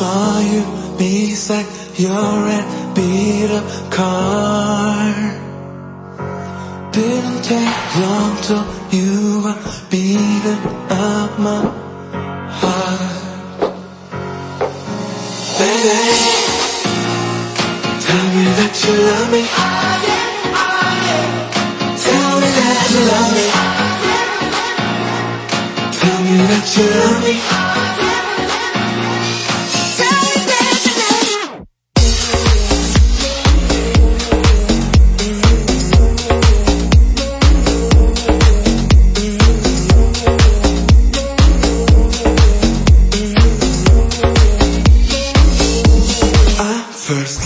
saw you beside your red beat up car. Didn't take long till you were beating up my heart. Baby, tell me that you love me. Tell me that you love me. Tell me that you love me. First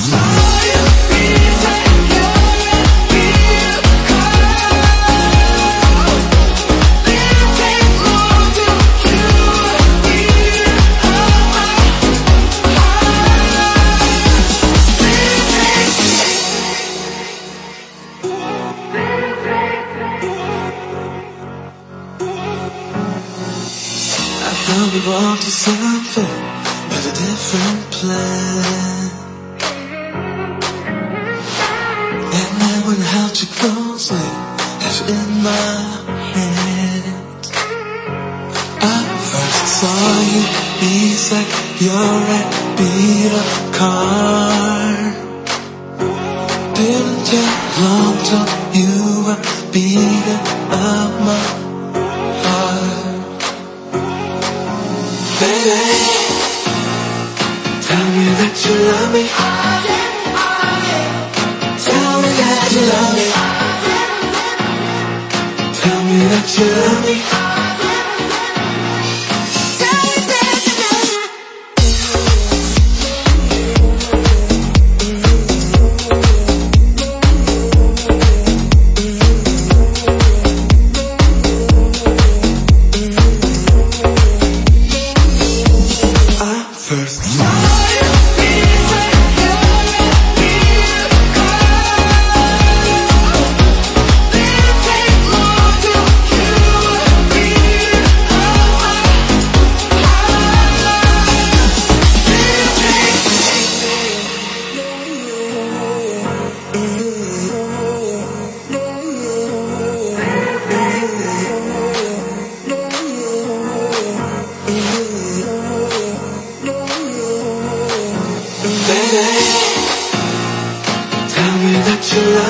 thought we walked to something, but a different plan. Held you closely, in my hand, I first saw you beside your red beat up car. Didn't take long till you were beating up my heart. Baby, tell me that you love me. Love me. Tell me that you love me.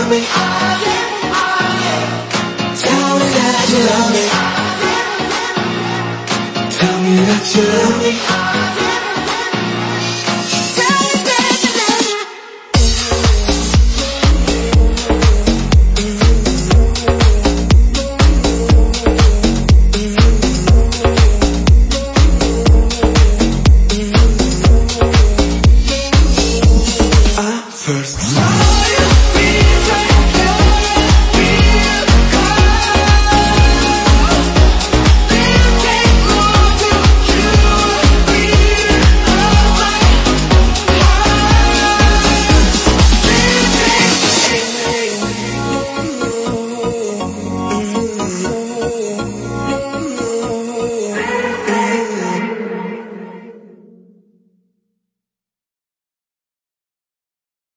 Me. Tell me that you love me. Tell me that you love me.